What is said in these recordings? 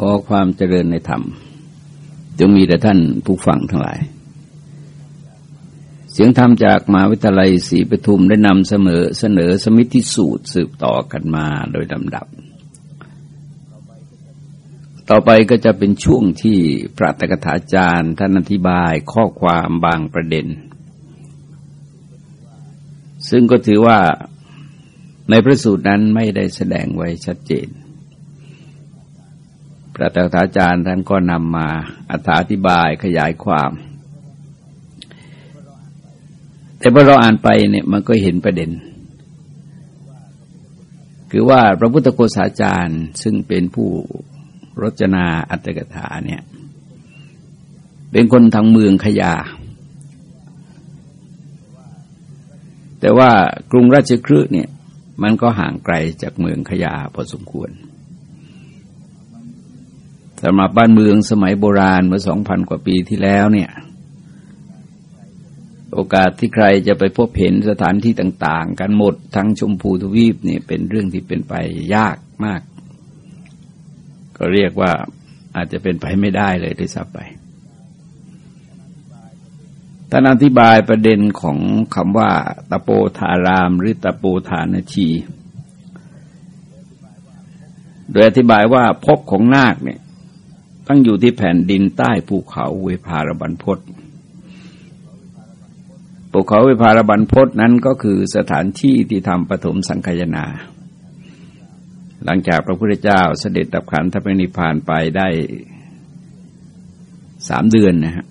ขอความเจริญในธรรมจงมีแต่ท่านผู้ฟังทั้งหลาย เสียงธรรมจากมหาวิทยาลัยศรีปทุมได้นำเสมอเสนอสมิธิสูตรสืบต่อกันมาโดยลำดับ ต่อไปก็จะเป็นช่วงที่พระตกถาจารย์ท่านอธิบายข้อความบางประเด็น ซึ่งก็ถือว่าในพระสูตรนั้นไม่ได้แสดงไว้ชัดเจน พระตถาจารย์ท่านก็นำมาอธิบายขยายความ แต่พอเราอ่านไปเนี่ยมันก็เห็นประเด็น คือว่าพระพุทธโฆษาจารย์ซึ่งเป็นผู้รจนาอัตถกถาเนี่ย เป็นคนทางเมืองขยา แต่ว่ากรุงราชคฤห์เนี่ย มันก็ห่างไกลจากเมืองขยาพอสมควร สำหรับบ้านเมืองสมัยโบราณเมื่อสองพันกว่าปีที่แล้วเนี่ย โอกาสที่ใครจะไปพบเห็นสถานที่ต่าง ๆ กันหมดทั้งชมพูทวีปนี่เป็นเรื่องที่เป็นไปยากมาก ก็เรียกว่าอาจจะเป็นไปไม่ได้เลยด้วยซ้ำไปท่านอธิบายประเด็นของคำว่า ตะโปธาราม หรือตะโปธานชี โดยอธิบายว่าพบของนาคเนี่ย ตั้งอยู่ที่แผ่นดินใต้ภูเขาเวภารบันพศภูเขาเวภารบันพศนั้นก็คือสถานที่ที่ทำปฐมสังคยนา หลังจากพระพุทธเจ้าเสด็จดับขันธปรินิพานไปได้สามเดือนนะฮะ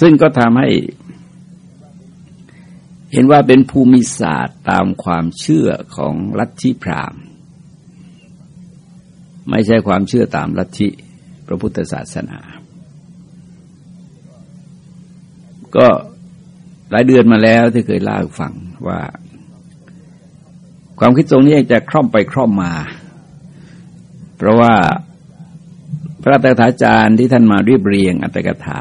ซึ่งก็ทำให้ เห็นว่าเป็นภูมิศาสตร์ตามความเชื่อของลัทธิพราหมณ์ ไม่ใช่ความเชื่อตามลัทธิพระพุทธศาสนา ก็หลายเดือนมาแล้วที่เคยเล่าฟังว่า ความคิดตรงนี้จะคล่อมไปคล่อมมา เพราะว่าพระตถาจารย์ที่ท่านมาเรียบเรียงอัตถกถา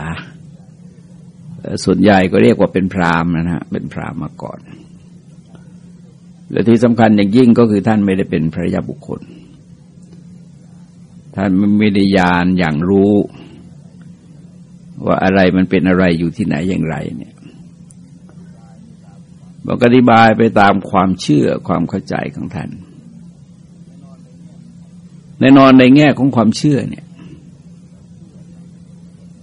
ส่วนใหญ่ก็เรียกว่าเป็นพรามนะฮะเป็นพรามมาก่อน และที่สำคัญอย่างยิ่งก็คือท่านไม่ได้เป็นพระยาบุคคล ท่านไม่ได้ยานอย่างรู้ ว่าอะไรมันเป็นอะไรอยู่ที่ไหนอย่างไรเนี่ยบอกอธิบายไปตามความเชื่อความเข้าใจของท่านแน่นอนในแง่ของความเชื่อเนี่ย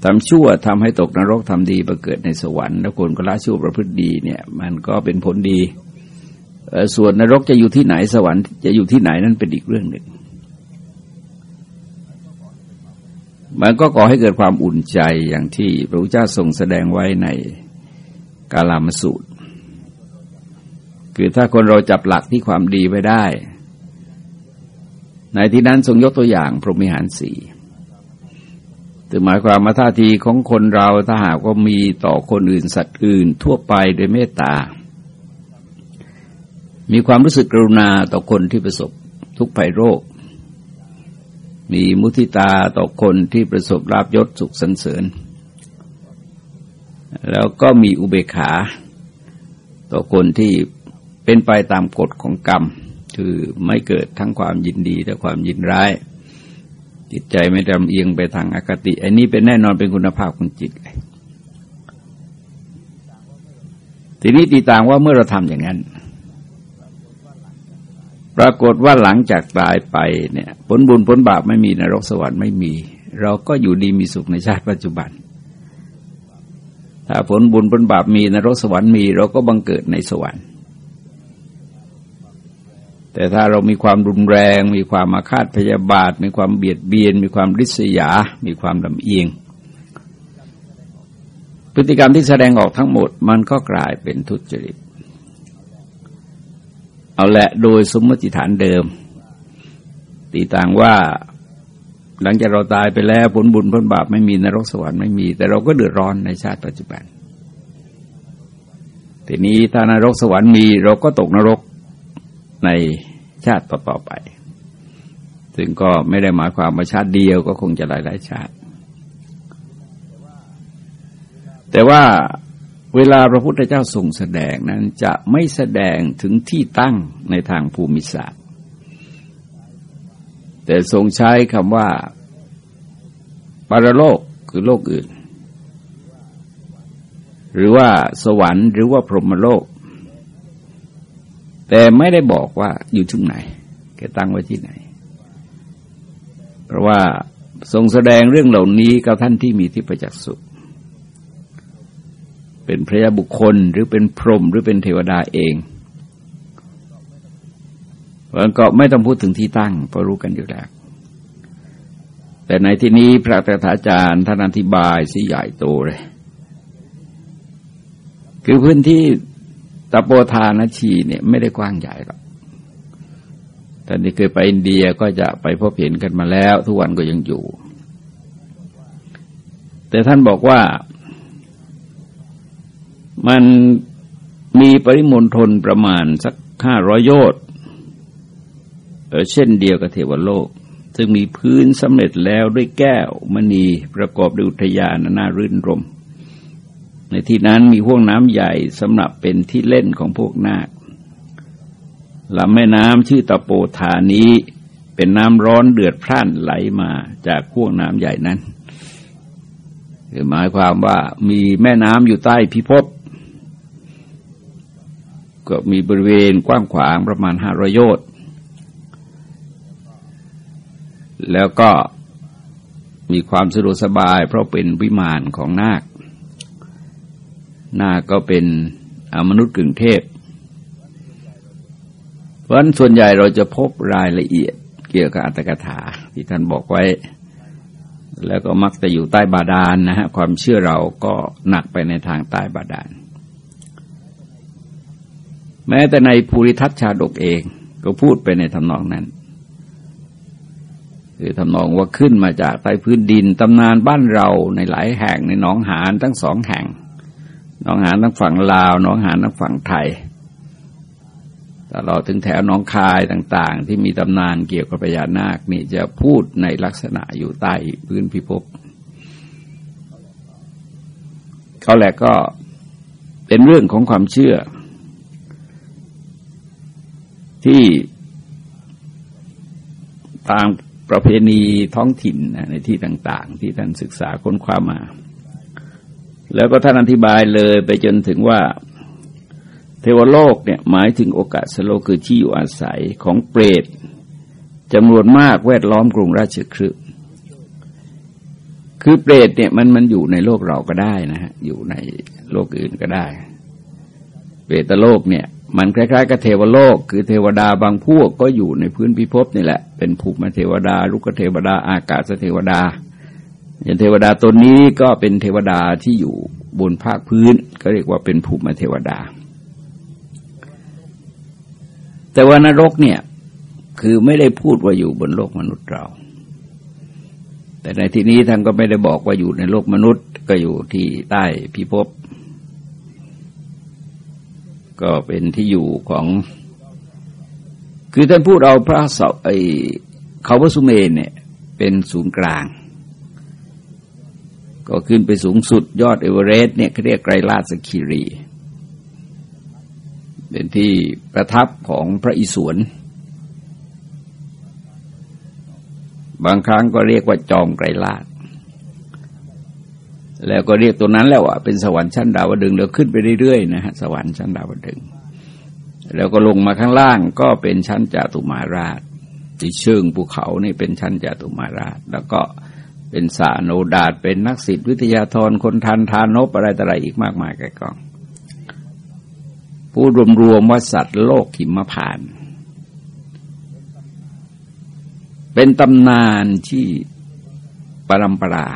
ทำชั่วทำให้ตกนรกทำดีประเกิดในสวรรค์แล้วคนก็ละชั่วประพฤติดีเนี่ย มันก็เป็นผลดีส่วนนรกจะอยู่ที่ไหนสวรรค์จะอยู่ที่ไหนนั่นเป็นอีกเรื่องหนึ่ง มันก็ก่อให้เกิดความอุ่นใจอย่างที่พระพุทธเจ้าทรงแสดงไว้ในกาลามสูตร คือถ้าคนเราจับหลักที่ความดีไว้ได้ ในที่นั้นทรงยกตัวอย่างพรหมิหารสี่ถึงหมายความมาท่าทีของคนเราถ้าหากว่ามีต่อคนอื่นสัตว์อื่นทั่วไปโดยเมตตา มีความรู้สึกกรุณาต่อคนที่ประสบทุกภัยโรค มีมุทิตาต่อคนที่ประสบราบยศสุขสันเสริญ แล้วก็มีอุเบกขา ต่อคนที่เป็นไปตามกฎของกรรม คือไม่เกิดทั้งความยินดีและความยินร้าย จิตใจไม่ดำเอียงไปทางอคติ อันนี้เป็นแน่นอนเป็นคุณภาพของจิตเลยทีนี้ตีต่างว่าเมื่อเราทำอย่างนั้น ปรากฏว่าหลังจากตายไปเนี่ย ผลบุญผลบาปไม่มีนรกสวรรค์ไม่มี เราก็อยู่ดีมีสุขในชาติปัจจุบัน ถ้าผลบุญผลบาปมีนรกสวรรค์มี เราก็บังเกิดในสวรรค์ แต่ถ้าเรามีความรุนแรง มีความมาคาดพยาบาท มีความเบียดเบียน มีความริษยา มีความลำเอียง พฤติกรรมที่แสดงออกทั้งหมด มันก็กลายเป็นทุจริต เอาละโดยสมมติฐานเดิม ตีต่างว่า หลังจากเราตายไปแล้วผลบุญผลบาปไม่มีนรกสวรรค์ไม่มี แต่เราก็เดือดร้อนในชาติปัจจุบันทีนี้ถ้านรกสวรรค์มีเราก็ตกนรกในชาติต่อๆไป ซึ่งก็ไม่ได้หมายความว่าชาติเดียวก็คงจะหลายๆชาติ แต่ว่า เวลาพระพุทธเจ้าทรงแสดงนั้นจะไม่แสดงถึงที่ตั้งในทางภูมิศาสตร์ แต่ทรงใช้คำว่าปรโลกคือโลกอื่น หรือว่าสวรรค์หรือว่าพรหมโลก แต่ไม่ได้บอกว่าอยู่ที่ไหนแกตั้งไว้ที่ไหน เพราะว่าทรงแสดงเรื่องเหล่านี้กับท่านที่มีที่ประจักษ์สุ เป็นพระยาบุคคลหรือเป็นพรหมหรือเป็นเทวดาเองมันก็ไม่ต้องพูดถึงที่ตั้งเพราะรู้กันอยู่แล้ว แต่ในที่นี้พระตถาจารย์ท่านอธิบายสิใหญ่โตเลย คือพื้นที่ตะโปธานชีเนี่ยไม่ได้กว้างใหญ่หรอกท่นี่เคยไปอินเดียก็จะไปพบเห็นกันมาแล้ว ทุกวันก็ยังอยู่ แต่ท่านบอกว่า มันมีปริมณฑลประมาณสักห้าร้อยโยชน์เช่นเดียวกับเทวโลก ซึ่งมีพื้นสำเร็จแล้วด้วยแก้วมณีประกอบด้วยอุทยานน่ารื่นรม ในที่นั้นมีห้วงน้ำใหญ่สำหรับเป็นที่เล่นของพวกนาคลำแม่น้ำชื่อตะโปธานี้เป็นน้ำร้อนเดือดพร่านไหลมาจากห้วงน้ำใหญ่นั้นคือหมายความว่ามีแม่น้ำอยู่ใต้พิภพ ก็มีบริเวณกว้างขวางประมาณห้ารอยโยชน์แล้วก็มีความสะดวกสบายเพราะเป็นวิมานของนาค นาคก็เป็นอมนุษย์กึ่งเทพ เพราะฉะนั้นส่วนใหญ่เราจะพบรายละเอียดเกี่ยวกับอัตถกถาที่ท่านบอกไว้ แล้วก็มักจะอยู่ใต้บาดาลนนะฮะความเชื่อเราก็หนักไปในทางใต้บาดาล แม้แต่ในภูริทัตชาดกเอง ก็พูดไปในทำนองนั้น คือทำนองว่าขึ้นมาจากใต้พื้นดินตำนานบ้านเราในหลายแห่งในหนองหานทั้งสองแห่งหนองหานทั้งฝั่งลาวหนองหานทั้งฝั่งไทยตลอดถึงแถวหนองคายต่าง ๆ ที่มีตำนานเกี่ยวกับพญานาคนี่จะพูดในลักษณะอยู่ใต้พื้นพิภพเขาแหละก็เป็นเรื่องของความเชื่อ ที่ตามประเพณีท้องถิ่นในที่ต่าง ๆ ที่ท่านศึกษาค้นคว้ามา แล้วก็ท่านอธิบายเลยไปจนถึงว่า เทวโลกเนี่ยหมายถึงโอกาสสโลกคือที่อยู่อาศัยของเปรตจำนวนมากแวดล้อมกรุงราชคฤห์คือเปรตเนี่ยมันมันอยู่ในโลกเราก็ได้นะฮะอยู่ในโลกอื่นก็ได้ เปรตโลกเนี่ย มันคล้ายๆกับเทวโลก คือเทวดาบางพวกก็อยู่ในพื้นพิภพนี่แหละ เป็นภูมิเทวดาลุกเทวดา อากาศเทวดา อย่างเทวดาตนนี้ก็เป็นเทวดาที่อยู่บนภาคพื้น ก็เรียกว่าเป็นภูมิเทวดา แต่ว่านรกเนี่ยคือไม่ได้พูดว่าอยู่บนโลกมนุษย์เรา แต่ในที่นี้ท่านก็ไม่ได้บอกว่าอยู่ในโลกมนุษย์ ก็อยู่ที่ใต้พิภพ ก็เป็นที่อยู่ของ คือท่านพูดเอาพระเสาไอเขาพระสุเมนเนี่ย เป็นศูนย์กลาง ก็ขึ้นไปสูงสุดยอดเอเวอเรสต์เนี่ยเขาเรียกไกรลาสคิรี เป็นที่ประทับของพระอิศวรบางครั้งก็เรียกว่าจอมไกรลาด แล้วก็เรียกตัวนั้นแล้วว่าเป็นสวรรค์ชั้นดาวดึงแล้วขึ้นไปเรื่อยๆนะฮะสวรรค์ชั้นดาวดึง แล้วก็ลงมาข้างล่างก็เป็นชั้นจตุมาราชที่เชิงภูเขานี่เป็นชั้นจตุมาราช แล้วก็เป็นสาโนดาตเป็นนักศิษย์วิทยาธรคนทันทานนบอะไรต่ออะไรอีกมากมายแก่กอง ผู้รวมๆว่าสัตว์โลกขิมผ่าน เป็นตำนานที่ปรำปรา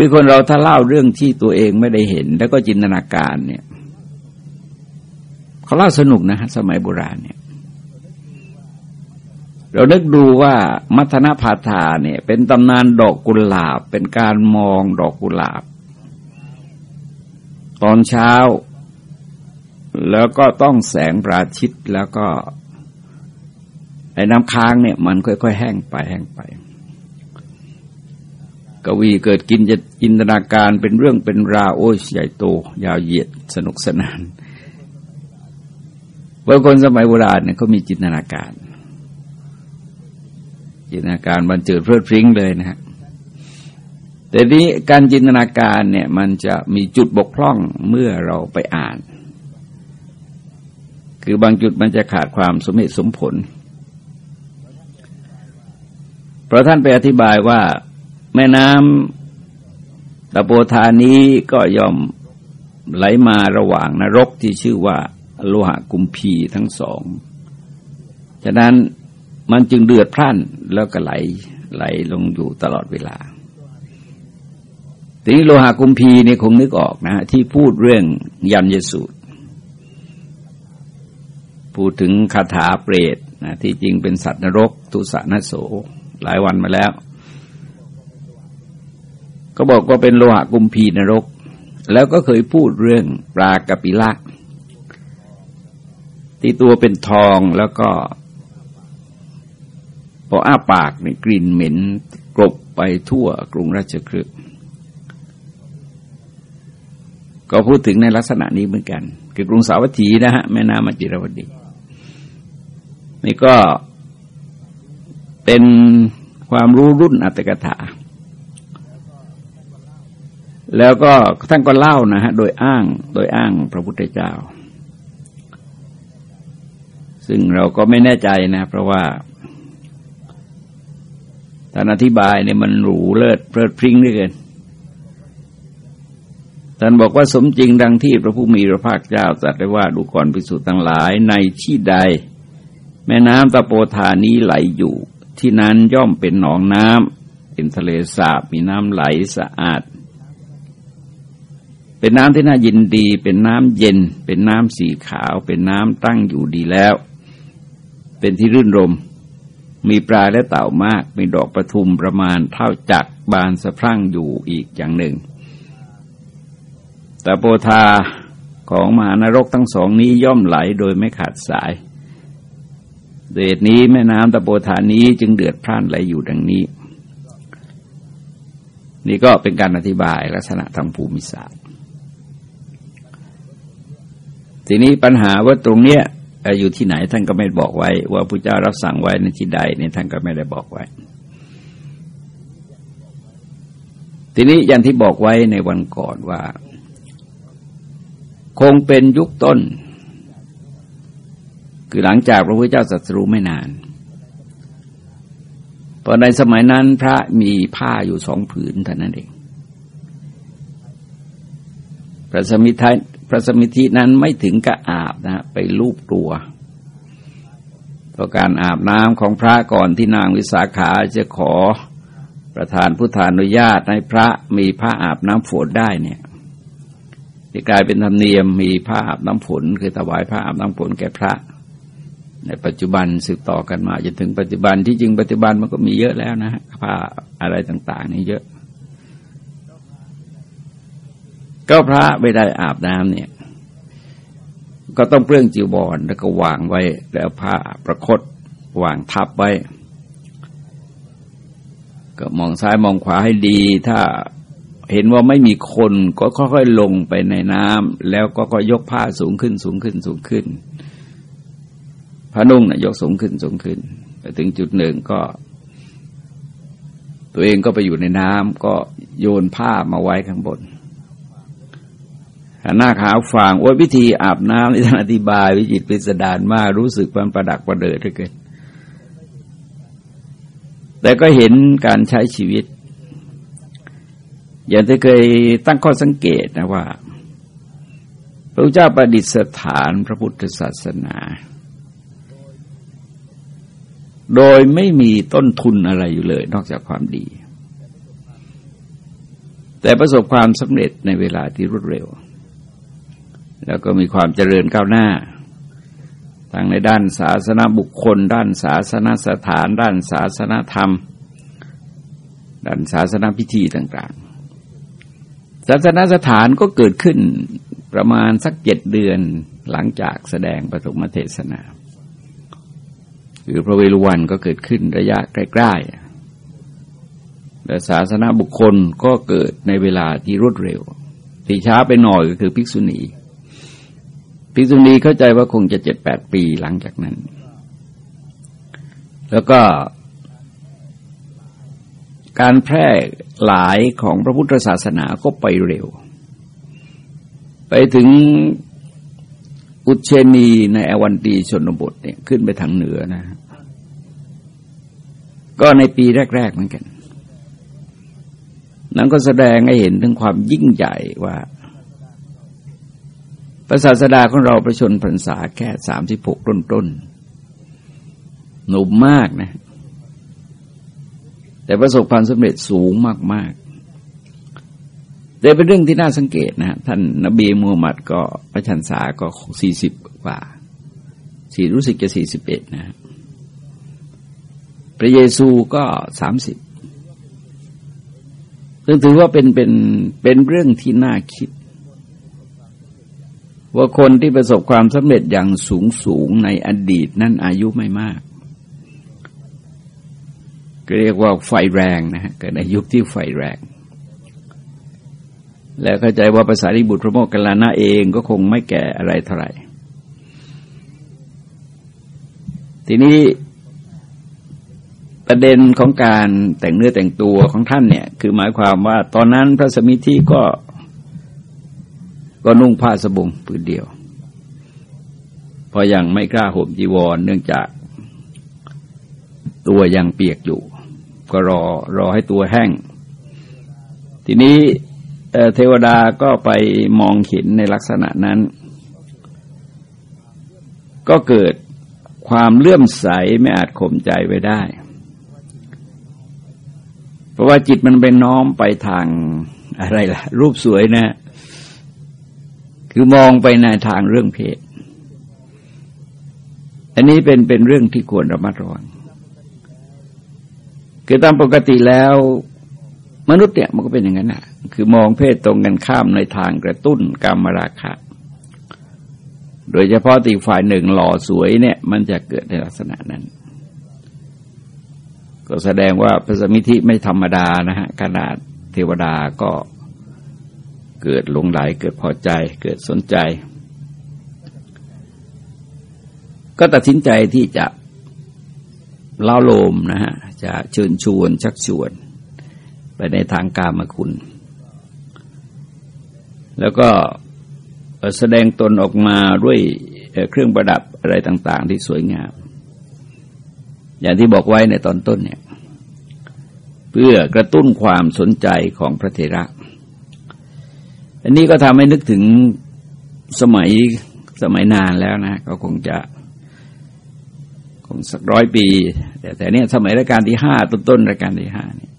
คือคนเราถ้าเล่าเรื่องที่ตัวเองไม่ได้เห็น แล้วก็จินตนาการเนี่ยเขาเล่าสนุกนะฮะสมัยโบราณเนี่ย เรานึกดูว่ามัทนาพาธาเนี่ย เป็นตำนานดอกกุหลาบ เป็นการมองดอกกุหลาบ ตอนเช้า แล้วก็ต้องแสงปราชิตแล้วก็ไอ้น้ำค้างเนี่ย มันค่อยๆแห้งไปแห้งไป กวีเกิดกินจะจินตนาการเป็นเรื่องเป็นราวโอ้ยใหญ่โต ยาวเหยียดสนุกสนานบางคนสมัยโบราณเนี่ยเขามีจินตนาการ จินตนาการบันจิดเพลิดพริ้งเลยนะฮะแต่นี้การจินตนาการเนี่ย มันจะมีจุดบกพร่องเมื่อเราไปอ่าน คือบางจุดมันจะขาดความสมเหตุสมผล เพราะท่านไปอธิบายว่า แม่น้ำตะโปธานี้ก็ยอมไหลมาระหว่างนรกที่ชื่อว่าโลหะกุมพีทั้งสอง ฉะนั้นมันจึงเดือดพร่านแล้วก็ไหลไหลลงอยู่ตลอดเวลา ทีนี้โลหะกุมพีนี่คงนึกออกนะ ที่พูดเรื่องยันยสูตร พูดถึงคาถาเปรตนะที่จริงเป็นสัตว์นรก ทุสานโส หลายวันมาแล้ว ก็บอกว่าเป็นโลหะกุมพีนรก แล้วก็เคยพูดเรื่องปลากระปิละที่ตัวเป็นทองแล้วก็ พออ้าปากในกลิ่นเหม็นกลบไปทั่วกรุงราชคฤห์ก็พูดถึงในลักษณะนี้เหมือนกัน คือกรุงสาวัตถีนะฮะแม่น้ำมจิรวดี นี่ก็เป็นความรู้รุ่นอัตกถา แล้วก็ท่านก็เล่านะฮะโดยอ้างโดยอ้างพระพุทธเจ้า ซึ่งเราก็ไม่แน่ใจนะ เพราะว่าท่านอธิบายเนี่ยมันหรูเลิศเพลิดพริ้งด้วยกันท่านบอกว่าสมจริงดังที่พระผู้มีพระภาคเจ้าตรัสไว้ว่าดูก่อนภิกษุทั้งหลายในที่ใด แม่น้ำตะโปธานี้ไหลอยู่ ที่นั้นย่อมเป็นหนองน้ำเป็นทะเลสาบมีน้ำไหลสะอาด เป็นน้ำที่น่ายินดี เป็นน้ำเย็น เป็นน้ำสีขาว เป็นน้ำตั้งอยู่ดีแล้ว เป็นที่รื่นรม มีปลาและเต่ามาก มีดอกประทุมประมาณเท่าจักบานสะพรั่งอยู่อีกอย่างหนึ่ง แต่โปธาของมหานรกทั้งสองนี้ย่อมไหลโดยไม่ขาดสายเดชนี้แม่น้ำตะโปธานี้จึงเดือดพร่านไหลอยู่ดังนี้ นี่ก็เป็นการอธิบายลักษณะทางภูมิศาสตร์ ทีนี้ปัญหาว่าตรงเนี้ยอยู่ที่ไหนท่านก็ไม่บอกไว้ ว่าพระเจ้ารับสั่งไว้ในที่ใดเนี่ยท่านก็ไม่ได้บอกไว้ ทีนี้อย่างที่บอกไว้ในวันก่อนว่า คงเป็นยุคต้น คือหลังจากพระพุทธเจ้าสัตรูไม่นานพอในสมัยนั้นพระมีผ้าอยู่สองผืนเท่านั้นเองพระสมิท พระสมิธินั้นไม่ถึงกับอาบนะไปลูบตัวเพราะการอาบน้ำของพระก่อนที่นางวิสาขาจะขอประธานพุทธานุญาตให้พระมีผ้าอาบน้ำฝนได้เนี่ยที่กลายเป็นธรรมเนียมมีผ้าอาบน้ำฝนคือถวายผ้าอาบน้ำฝนแก่พระ ในปัจจุบันสืบต่อกันมาจนถึงปัจจุบันที่จริงปัจจุบันมันก็มีเยอะแล้วนะผ้าอะไรต่าง ๆ นี่เยอะ ก็พระไม่ได้อาบน้ำเนี่ย ก็ต้องเปลื้องจีวรแล้วก็วางไว้ แล้วผ้าประคตวางทับไว้ ก็มองซ้ายมองขวาให้ดี ถ้าเห็นว่าไม่มีคนก็ค่อยๆลงไปในน้ำแล้วก็ก็ยกผ้าสูงขึ้นสูงขึ้นสูงขึ้นผ้านุ่งนะ่ะยกสูงขึ้นสูงขึ้นไปถึงจุดหนึ่งก็ ตัวเองก็ไปอยู่ในน้ำก็โยนผ้ามาไว้ข้างบน น้าขาวฟางว่าวิธีอาบน้ำที่ท่านอธิบาย วิจิตพิสดารมากรู้สึกมันประดักประเดิดเกินแต่ก็เห็นการใช้ชีวิต อย่างที่เคยตั้งข้อสังเกตนะว่า พระเจ้าประดิษฐานพระพุทธศาสนา โดยไม่มีต้นทุนอะไรอยู่เลย นอกจากความดี แต่ประสบความสำเร็จในเวลาที่รวดเร็ว แล้วก็มีความเจริญก้าวหน้าทั้งในด้านศาสนาบุคคล ด้านศาสนาสถาน ด้านศาสนาธรรม ด้านศาสนาพิธีต่างๆ ศาสนาสถานก็เกิดขึ้นประมาณสักเจ็ดเดือนหลังจากแสดงปฐมเทศนาคือพระเวรุวันก็เกิดขึ้นระยะใกล้ๆและศาสนาบุคคลก็เกิดในเวลาที่รวดเร็ว ที่ช้าไปหน่อยก็คือภิกษุณี ภิกษุณีเข้าใจว่าคงจะเจ็ดแปดปีหลังจากนั้น แล้วก็ การแพร่หลายของพระพุทธศาสนาก็ไปเร็ว ไปถึงอุเชนีในอวันตีชนบทเนี่ยขึ้นไปทางเหนือนะ ก็ในปีแรก ๆ เหมือนกัน นั้นก็แสดงให้เห็นถึงความยิ่งใหญ่ว่า พระศาสดาของเราประชนพรรษาแค่สามสิบหกต้นๆหนุ่มมากนะ แต่ประสบความสำเร็จสูงมากๆแต่เป็นเรื่องที่น่าสังเกตนะท่านนบีมูฮัมมัดก็พระชันษาก็สี่สิบกว่าสี่รู้สึกจะสี่สิบเอ็ดนะ พระเยซูก็สามสิบซึ่งถือว่าเป็นเป็นเป็นเรื่องที่น่าคิด ว่าคนที่ประสบความสำเร็จอย่างสูงสูงในอดีตนั้นอายุไม่มากเรียกว่าไฟแรงนะฮะเกิดในยุคที่ไฟแรง แล้วเข้าใจว่าภาษาริบุตรพระโมคคัลลานะเองก็คงไม่แก่อะไรเท่าไหร่ ทีนี้ประเด็นของการแต่งเนื้อแต่งตัวของท่านเนี่ย คือหมายความว่าตอนนั้นพระสมิธิก็ ก็นุ่งผ้าสบงผืนเดียว เพออยังไม่กล้าห่มจีวร เนื่องจากตัวยังเปียกอยู่ ก็รอรอให้ตัวแห้ง ทีนี้เทวดาก็ไปมองเห็นในลักษณะนั้น ก็เกิดความเลื่อมใสไม่อาจข่มใจไว้ได้ เพราะว่าจิตมันเป็นน้อมไปทางอะไรล่ะ รูปสวยนะ คือมองไปในทางเรื่องเพศ อันนี้เป็นเป็นเรื่องที่ควรระมัดระวัง คือตามปกติแล้ว มนุษย์เนี่ยมันก็เป็นอย่างนั้นนะคือมองเพศตรงกันข้ามในทางกระตุ้นกรรมราคะ โดยเฉพาะตีฝ่ายหนึ่งหล่อสวยเนี่ย มันจะเกิดในลักษณะนั้น ก็แสดงว่าพระสมิธิไม่ธรรมดานะฮะขนาดเทวดาก็ เกิดหลงไหลเกิดพอใจเกิดสนใจ ก็ตัดสินใจที่จะเล่าโลมนะฮะจะเชิญชวนชักชวน ไปในทางกามคุณ แล้วก็แสดงตนออกมาด้วยเครื่องประดับอะไรต่าง ๆ ที่สวยงาม อย่างที่บอกไว้ในตอนต้นเนี่ย เพื่อกระตุ้นความสนใจของพระเทระ อันนี้ก็ทำให้นึกถึงสมัยสมัยนานแล้วนะ ก็คงจะ คงสักร้อยปี แต่แต่เนี้ยสมัยรัชกาลที่ห้าต้นต้นรัชกาลที่ห้าเนี่ย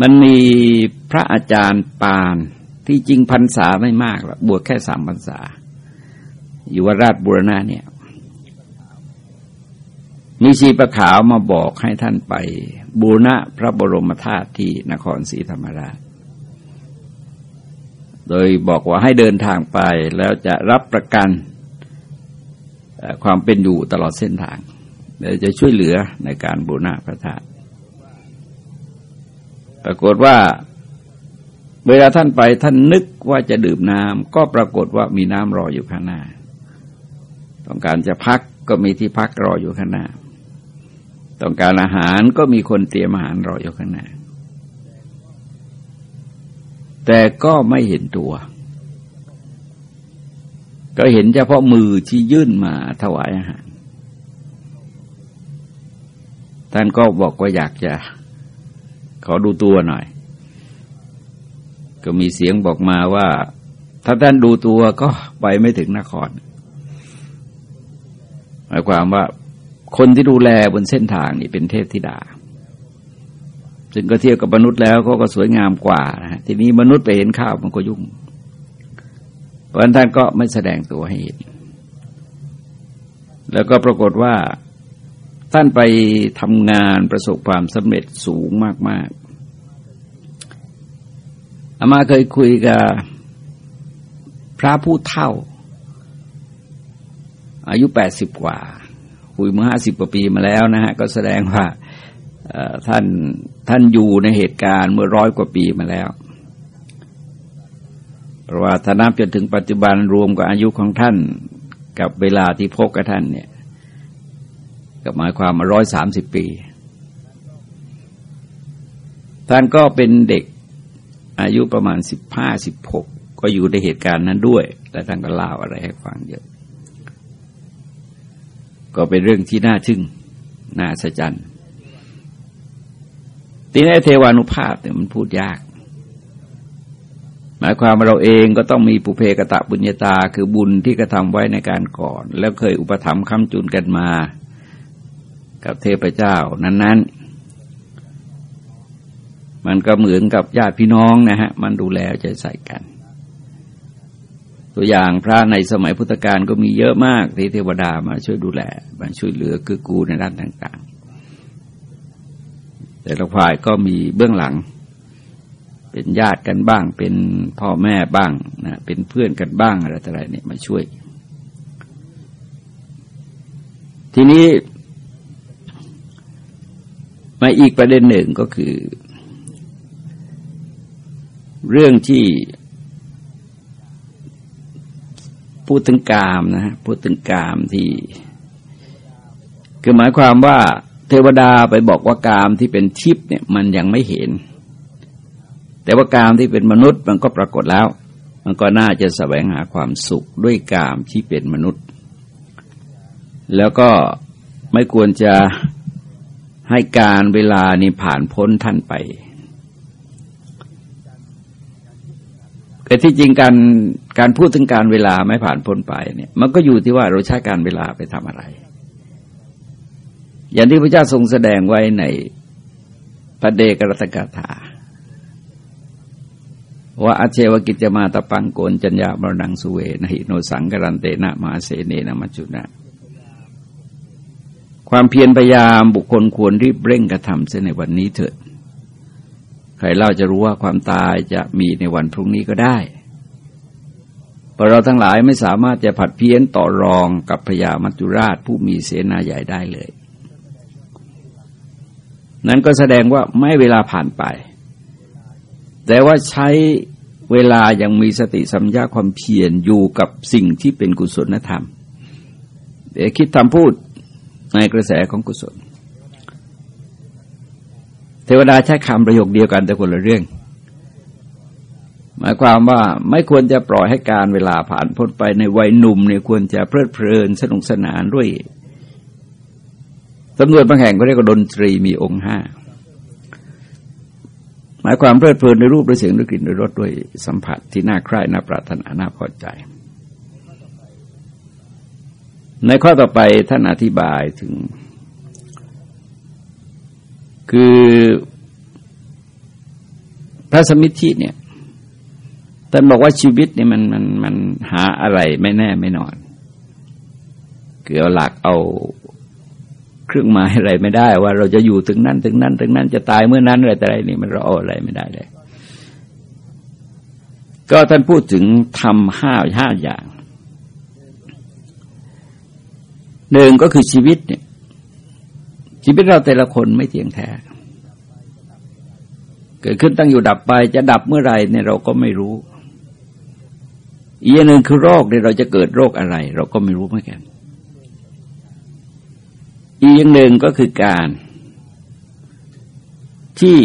มันมีพระอาจารย์ปานที่จริงพรรษาไม่มากหรอกบวชแค่สามพรรษา อยู่วราชบุรณะเนี่ย มีชีประขาวมาบอกให้ท่านไปบูรณะพระบรมธาตุที่นครศรีธรรมราช โดยบอกว่าให้เดินทางไปแล้วจะรับประกันความเป็นอยู่ตลอดเส้นทางเดี๋ยวจะช่วยเหลือในการบูรณะพระธาตุปรากฏว่าเวลาท่านไปท่านนึกว่าจะดื่มน้ำก็ปรากฏว่ามีน้ำรออยู่ข้างหน้า ต้องการจะพักก็มีที่พักรออยู่ข้างหน้า ต้องการอาหารก็มีคนเตรียมอาหารรออยู่ข้างหน้า แต่ก็ไม่เห็นตัว ก็เห็นเฉพาะมือที่ยื่นมาถวายอาหาร ท่านก็บอกว่าอยากจะ ขอดูตัวหน่อย ก็มีเสียงบอกมาว่า ถ้าท่านดูตัวก็ไปไม่ถึงนคร หมายความว่าคนที่ดูแลบนเส้นทางนี่เป็นเทพธิดา ซึ่งก็เทียบกับมนุษย์แล้วเขาก็สวยงามกว่านะทีนี้มนุษย์ไปเห็นข้าวมันก็ยุ่ง เพราะนั้นท่านก็ไม่แสดงตัวให้เห็น แล้วก็ปรากฏว่าท่านไปทำงานประสบความสำเร็จสูงมาก ๆอามาเคยคุยกับพระผู้เท่า อายุแปดสิบกว่า คุยเมื่อห้าสิบกว่าปีมาแล้วนะฮะ ก็แสดงว่าท่าน ท่านอยู่ในเหตุการณ์เมื่อร้อยกว่าปีมาแล้วเพราะว่าถ้านับจนถึงปัจจุบันรวมกับอายุของท่านกับเวลาที่พบกับท่านเนี่ยก็หมายความมาร้อยสามสิบปี ท่านก็เป็นเด็กอายุประมาณสิบห้าสิบหกก็อยู่ในเหตุการณ์นั้นด้วยแต่ท่านก็เล่าอะไรให้ฟังเยอะ ก็เป็นเรื่องที่น่าทึ่ง น่าสะใจ ทีนี้เทวานุภาพเนี่ยมันพูดยาก หมายความว่าเราเองก็ต้องมีปุเพกตะบุญญาตา คือบุญที่กระทำไว้ในการก่อน แล้วเคยอุปถัมภ์คำจุนกันมา กับเทพเจ้านั้น ๆมันก็เหมือนกับญาติพี่น้องนะฮะ มันดูแลใจใส่กัน ตัวอย่างพระในสมัยพุทธกาลก็มีเยอะมากที่เทวดามาช่วยดูแลมาช่วยเหลือคือกูในด้านต่าง แต่ละฝ่ายก็มีเบื้องหลัง เป็นญาติกันบ้าง เป็นพ่อแม่บ้างนะเป็นเพื่อนกันบ้างอะไรต่ออะไรเนี่ยมาช่วย ทีนี้มาอีกประเด็นหนึ่งก็คือ เรื่องที่พูดถึงกามนะฮะพูดถึงกามที่ คือหมายความว่า เทวดาไปบอกว่ากามที่เป็นทิพย์เนี่ยมันยังไม่เห็น แต่ว่ากามที่เป็นมนุษย์มันก็ปรากฏแล้ว มันก็น่าจะแสวงหาความสุขด้วยกามที่เป็นมนุษย์ แล้วก็ไม่ควรจะให้การเวลานี้ผ่านพ้นท่านไปแต่ที่จริงการการพูดถึงการเวลาไม่ผ่านพ้นไปเนี่ย มันก็อยู่ที่ว่าเราใช้การเวลาไปทำอะไร อย่างที่พระเจ้าทรงแสดงไว้ในพระเดกรัตกถาว่าอาเชวกิจมาตะปังโกนจัญญาบรังสุเวนหิโนสังกรันเตนะมาเสเนนะมัจจุนะความเพียรพยายามบุคคลควรรีบเร่งกระทำเสียในวันนี้เถิดใครเล่าจะรู้ว่าความตายจะมีในวันพรุ่งนี้ก็ได้เพราะเราทั้งหลายไม่สามารถจะผัดเพี้ยนต่อรองกับพญามัจจุราชผู้มีเสนาใหญ่ได้เลย นั้นก็แสดงว่าไม่เวลาผ่านไป แต่ว่าใช้เวลายังมีสติสัมยาความเพียรอยู่กับสิ่งที่เป็นกุศลธรรมเดี๋ยวคิดทำพูดในกระแสของกุศล เทวดาใช้คำประโยคเดียวกันแต่คนละเรื่อง หมายความว่าไม่ควรจะปล่อยให้การเวลาผ่านพ้นไปในวัยหนุ่มเนี่ยควรจะเพลิดเพลินสนุกสนานด้วย ตำรวจบางแห่งก็เรียกว่าดนตรีมีองค์ห้าหมายความเพลิดเพลินในรูปด้วยเสียงด้วยกลิ่นด้วยรสด้วยสัมผัสที่น่าใคร่น่าปรารถนาน่าพอใจ ในข้อต่อไปท่านอธิบายถึง คือพระสมิทธิเนี่ยท่านบอกว่าชีวิตเนี่ยมันมันมันหาอะไรไม่แน่ไม่นอน เกี่ยวหลักเอา เครื่องหมายอะไรไม่ได้ ว่าเราจะอยู่ถึงนั้น ถึงนั้น ถึงนั้นจะตายเมื่อนั้นอะไรแต่ไรนี่มันเราเอาอะไรไม่ได้เลย ก็ท่านพูดถึงทำห้าห้าอย่างหนึ่งก็คือชีวิตเนี่ยชีวิตเราแต่ละคนไม่เที่ยงแท้ เกิดขึ้นตั้งอยู่ดับไป จะดับเมื่อไรเนี่ยเราก็ไม่รู้ อีกอย่างหนึ่งคือโรคเนี่ยเราจะเกิดโรคอะไร เราก็ไม่รู้เหมือนกัน อีกอย่างหนึ่งก็คือการที่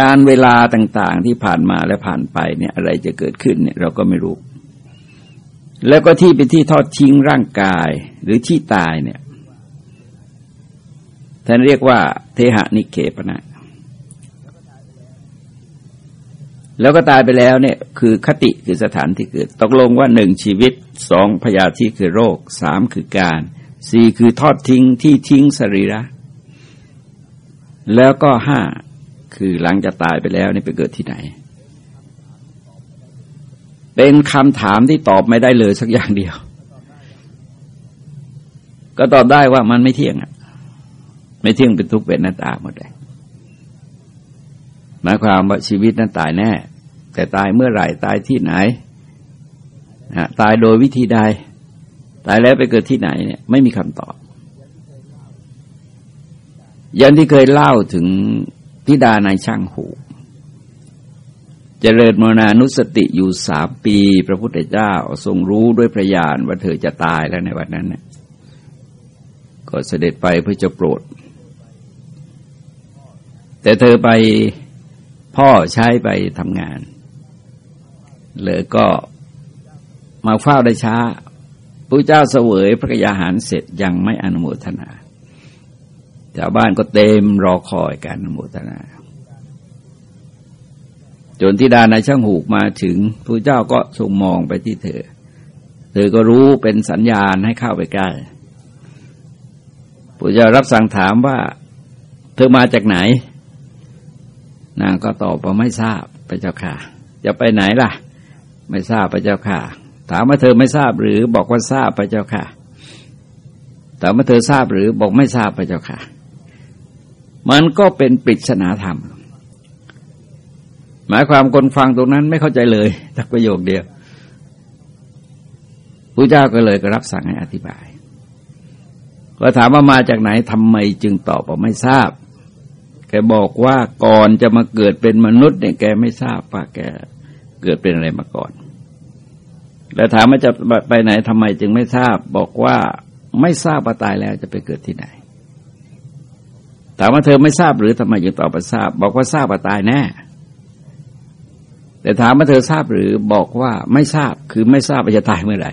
การเวลาต่าง ๆ ที่ผ่านมาและผ่านไปเนี่ยอะไรจะเกิดขึ้นเนี่ยเราก็ไม่รู้ แล้วก็ที่เป็นที่ทอดทิ้งร่างกายหรือที่ตายเนี่ยท่านเรียกว่าเทหะนิเคปนะ แล้วก็ตายไปแล้วเนี่ยคือคติคือสถานที่เกิด ตกลงว่าหนึ่งชีวิตสองพยาธิคือโรคสามคือการ สี่คือทอดทิ้งที่ทิ้งสรีระ แล้วก็ห้าคือหลังจะตายไปแล้วนี่ไปเกิดที่ไหน เป็นคำถามที่ตอบไม่ได้เลยสักอย่างเดียว ก็ตอบได้ว่ามันไม่เที่ยงอะ ไม่เที่ยงเป็นทุกข์เป็นหน้าตาหมดเลยหมายความว่าชีวิตนั้นตายแน่ แต่ตายเมื่อไหร่ตายที่ไหนตายโดยวิธีใด ตายแล้วไปเกิดที่ไหนเนี่ยไม่มีคำตอบ ยันที่เคยเล่าถึงทิดานายช่างหูจเจริญมรณานุสติอยู่สามปี พระพุทธเจ้าทรงรู้ด้วยพระญาณว่าเธอจะตายแล้วในวันนั้นเนี่ยก็เสด็จไปเพื่อจะโปรด แต่เธอไปพ่อใช้ไปทำงานเลยก็มาเฝ้าได้ช้า พระเจ้าเสวยพระกยาหารเสร็จยังไม่อนุโมทนาชาวบ้านก็เต็มรอคอยการอนุโมทนา จนที่ดานายช่างหูกมาถึงพระเจ้าก็ทรงมองไปที่เธอ เธอก็รู้เป็นสัญญาณให้เข้าไปใกล้พระเจ้ารับสั่งถามว่า เธอมาจากไหน นางก็ตอบว่าไม่ทราบพระเจ้าค่ะ จะไปไหนล่ะ ไม่ทราบพระเจ้าค่ะ ถามว่าเธอไม่ทราบหรือบอกว่าทราบพระเจ้าค่ะ ถามว่าเธอทราบหรือบอกไม่ทราบพระเจ้าค่ะ มันก็เป็นปริศนาธรรม หมายความคนฟังตรงนั้นไม่เข้าใจเลยทักประโยคเดียวพระเจ้าก็เลยก็รับสั่งให้อธิบาย ก็ถามว่ามาจากไหนทำไมจึงตอบว่าไม่ทราบ แกบอกว่าก่อนจะมาเกิดเป็นมนุษย์เนี่ยแกไม่ทราบว่าแกเกิดเป็นอะไรมาก่อน แล้วถามว่าจะไปไหนทำไมจึงไม่ทราบ บอกว่าไม่ทราบว่าตายแล้วจะไปเกิดที่ไหน ถามว่าเธอไม่ทราบหรือทำไมจึงตอบว่าทราบ บอกว่าทราบว่าตายแน่ แต่ถามว่าเธอทราบหรือบอกว่าไม่ทราบคือไม่ทราบว่าจะตายเมื่อไหร่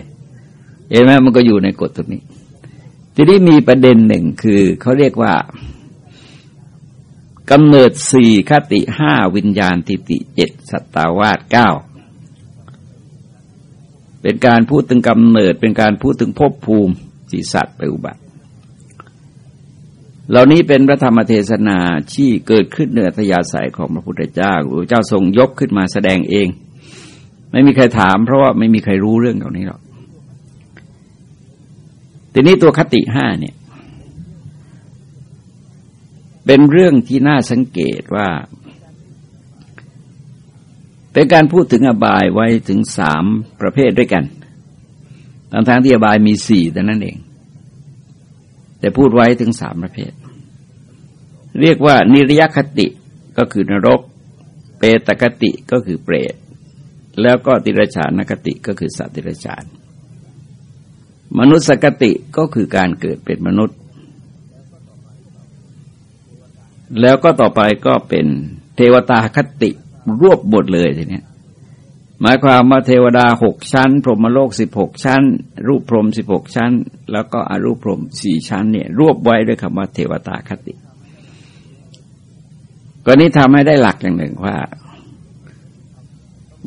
เห็นไหมมันก็อยู่ในกฎตรงนี้ ทีนี้มีประเด็นหนึ่งคือเขาเรียกว่ากำเนิดสี่คติห้าวิญญาณทิติเจ็ดสัตตาวาสเก้า เป็นการพูดถึงกำเนิด เป็นการพูดถึงภพภูมิที่สัตว์ไปอุบัติ เหล่านี้เป็นพระธรรมเทศนาที่เกิดขึ้นเนื้อทยาศัยของพระพุทธเจ้าพระเจ้าทรงยกขึ้นมาแสดงเอง ไม่มีใครถาม เพราะว่าไม่มีใครรู้เรื่องเหล่านี้หรอกทีนี้ตัวคติห้าเนี่ย เป็นเรื่องที่น่าสังเกตว่า เป็นการพูดถึงอบายไว้ถึงสามประเภทด้วยกันทั้งทางที่อบายมีสี่แต่นั้นเอง แต่พูดไว้ถึงสามประเภท เรียกว่านิรยคติก็คือนรก เปตคติก็คือเปรต แล้วก็ติรชานคติก็คือสัตว์ติรชาน มนุษย์สกติก็คือการเกิดเป็นมนุษย์ แล้วก็ต่อไปก็เป็นเทวตาคติ รวบบทเลยทีนี้หมายความว่าเทวดาหกชั้น พรหมโลกสิบหกชั้น รูปพรหมสิบหกชั้น แล้วก็อรูปพรหมสี่ชั้นเนี่ยรวบไว้ด้วยคำว่าเทวตาคติ ก็นี้ทำให้ได้หลักอย่างหนึ่งว่า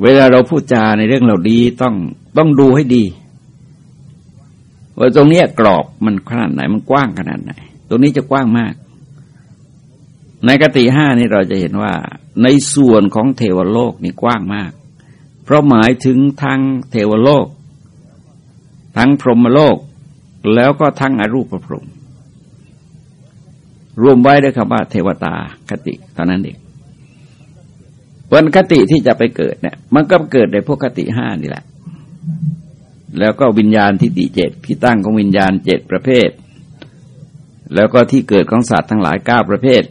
เวลาเราพูดจาในเรื่องเราดีต้องต้องดูให้ดี ว่าตรงนี้กรอบมันขนาดไหนมันกว้างขนาดไหน ตรงนี้จะกว้างมาก ในกติห้านี่เราจะเห็นว่า ในส่วนของเทวโลกนี่กว้างมาก เพราะหมายถึงทั้งเทวโลก ทั้งพรหมโลก แล้วก็ทั้งอรูปพรหมรวมไว้ด้วยคำว่า เทวตาคติเท่านั้นเองวันคติที่จะไปเกิดเนี่ย มันก็เกิดในพวกคติห้านี่แหละ แล้วก็วิญญาณทิฏฐิเจ็ดที่ตั้งของวิญญาณเจ็ดประเภท แล้วก็ที่เกิดของสัตว์ทั้งหลายเก้าประเภท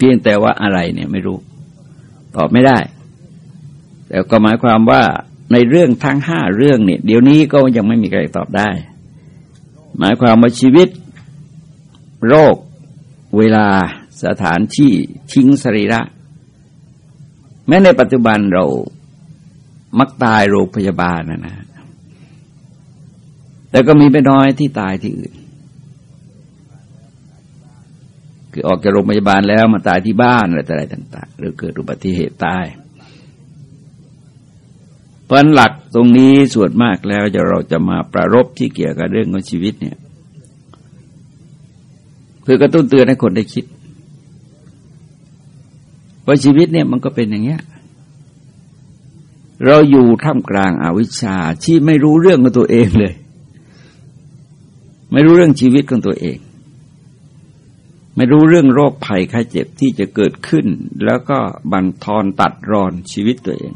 เพียงแต่ว่าอะไรเนี่ยไม่รู้ ตอบไม่ได้ แต่ก็หมายความว่าในเรื่องทั้งห้าเรื่องเนี่ย เดี๋ยวนี้ก็ยังไม่มีใครตอบได้ หมายความว่าชีวิต โรค เวลาสถานที่ทิ้งสรีระ แม้ในปัจจุบันเรามักตายโรงพยาบาลนะนะแต่ก็มีไม่น้อยที่ตายที่อื่น คือออกจากโรงพยาบาลแล้วมาตายที่บ้านอะไรต่อะไรต่าง ๆ หรือเกิดอุบัติเหตุตายเพราะหลักตรงนี้ส่วนมากแล้วจะเราจะมาประรบที่เกี่ยวกับเรื่องของชีวิตเนี่ย เพื่อกระตุ้นเตือนให้คนได้คิดว่าชีวิตเนี่ยมันก็เป็นอย่างเงี้ย เราอยู่ท่ามกลางอาวิชชาที่ไม่รู้เรื่องของตัวเองเลย ไม่รู้เรื่องชีวิตของตัวเอง ไม่รู้เรื่องโรคภัยไข้เจ็บที่จะเกิดขึ้น แล้วก็บันทอนตัดรอนชีวิตตัวเอง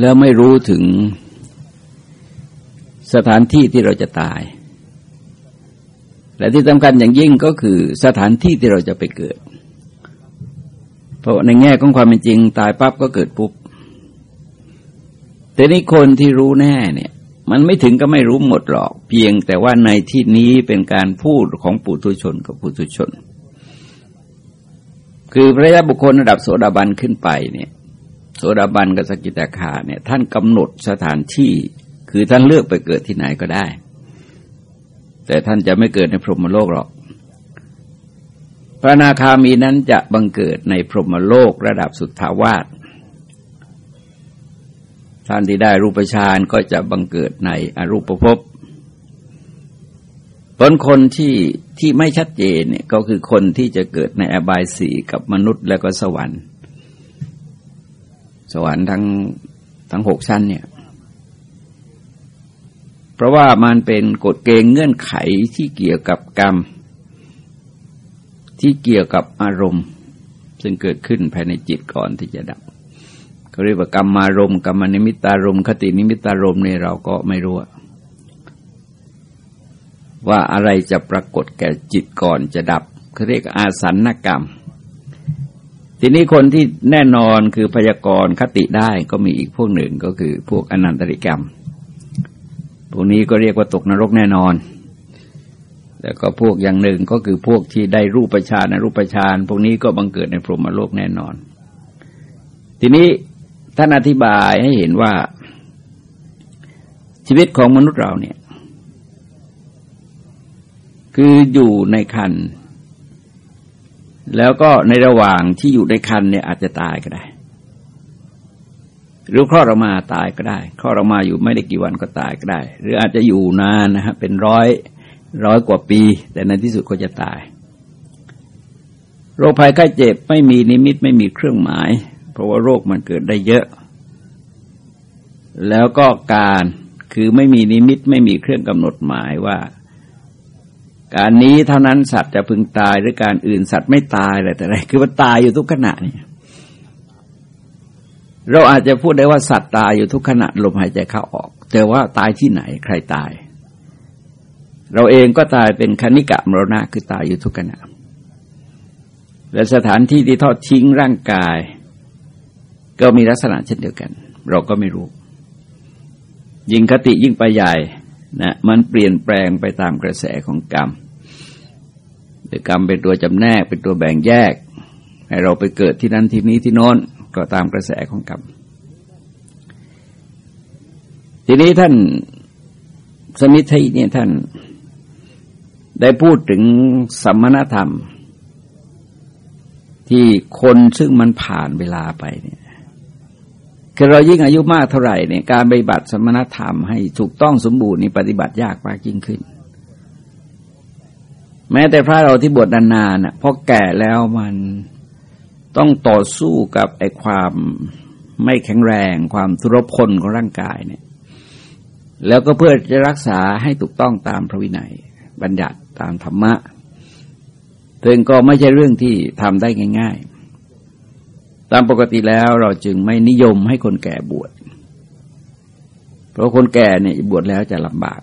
แล้วไม่รู้ถึงสถานที่ที่เราจะตาย และที่สำคัญอย่างยิ่งก็คือสถานที่ที่เราจะไปเกิด เพราะในแง่ของความเป็นจริง ตายปั๊บก็เกิดปุ๊บ แต่นี่คนที่รู้แน่เนี่ย มันไม่ถึงก็ไม่รู้หมดหรอก เพียงแต่ว่าในที่นี้เป็นการพูดของปุถุชนกับปุถุชน คือพระยาบุคคลระดับโสดาบันขึ้นไปเนี่ย โสดาบันกับสกิตาคาเนี่ย ท่านกำหนดสถานที่ คือท่านเลือกไปเกิดที่ไหนก็ได้ แต่ท่านจะไม่เกิดในพรหมโลกหรอก พระนาคามีนั้นจะบังเกิดในพรหมโลกระดับสุทธาวาสท่านที่ได้รูปฌานก็จะบังเกิดในอรูปภพผลคนที่ที่ไม่ชัดเจนเนี่ยก็คือคนที่จะเกิดในอบายสีกับมนุษย์แล้วก็สวรรค์ สวรรค์ทั้งทั้งหกชั้นเนี่ยเพราะว่ามันเป็นกฎเกณฑ์เงื่อนไขที่เกี่ยวกับกรรม ที่เกี่ยวกับอารมณ์ ซึ่งเกิดขึ้นภายในจิตก่อนที่จะดับเขาเรียกว่ากรรมารมณ์กรรมนิมิตารมณ์คตินิมิตารมณ์เนี่ยเราก็ไม่รู้ ว่าอะไรจะปรากฏแก่จิตก่อนจะดับเขาเรียกอาสันนกรรม ทีนี้คนที่แน่นอนคือพยากรณ์คติได้ก็มีอีกพวกหนึ่งก็คือพวกอนันตริกรรม พวกนี้ก็เรียกว่าตกนรกแน่นอน แล้วก็พวกอย่างหนึ่งก็คือพวกที่ได้รูปฌานรูปฌานพวกนี้ก็บังเกิดในพรหมโลกแน่นอน ทีนี้ท่านอธิบายให้เห็นว่า ชีวิตของมนุษย์เราเนี่ย คืออยู่ในคัน แล้วก็ในระหว่างที่อยู่ในคันเนี่ยอาจจะตายก็ได้ หรือคลอดออกมาตายก็ได้คลอดออกมาอยู่ไม่ได้กี่วันก็ตายก็ได้ หรืออาจจะอยู่นานนะฮะเป็นร้อยร้อยกว่าปี แต่ในที่สุดก็จะตาย โรคภัยไข้เจ็บไม่มีนิมิตไม่มีเครื่องหมาย เพราะว่าโรคมันเกิดได้เยอะ แล้วก็การคือไม่มีนิมิตไม่มีเครื่องกำหนดหมายว่า การนี้เท่านั้นสัตว์จะพึงตายหรือการอื่นสัตว์ไม่ตายอะไรแต่ไรคือมันตายอยู่ทุกขณะเนี่ยเราอาจจะพูดได้ว่าสัตว์ตายอยู่ทุกขณะลมหายใจเข้าออก แต่ว่าตายที่ไหนใครตาย เราเองก็ตายเป็นคณิกะมรณะคือตายอยู่ทุกขณะ และสถานที่ที่ทอดทิ้งร่างกาย ก็มีลักษณะเช่นเดียวกัน เราก็ไม่รู้ ยิ่งคติยิ่งไปใหญ่นะมันเปลี่ยนแปลงไปตามกระแสของกรรม หรือกรรมเป็นตัวจำแนกเป็นตัวแบ่งแยก ให้เราไปเกิดที่นั้นที่นี้ที่โน้นก็ตามกระแสของกรรม ทีนี้ท่านสมิทธิเนี่ยท่านได้พูดถึงสมมณธรรม ที่คนซึ่งมันผ่านเวลาไปเนี่ยคือเรายิ่งอายุมากเท่าไหร่เนี่ยการปฏิบัติสมณธรรมให้ถูกต้องสมบูรณ์นี่ปฏิบัติยากมากยิ่งขึ้น แม้แต่พระเราที่บวชนานๆน่ะพอแก่แล้วมันต้องต่อสู้กับไอ้ความไม่แข็งแรง ความทุรพลของร่างกายเนี่ย แล้วก็เพื่อจะรักษาให้ถูกต้องตามพระวินัย บัญญัติตามธรรมะซึ่งก็ไม่ใช่เรื่องที่ทำได้ง่าย ๆ ตามปกติแล้วเราจึงไม่นิยมให้คนแก่บวช เพราะคนแก่เนี่ยบวชแล้วจะลำบาก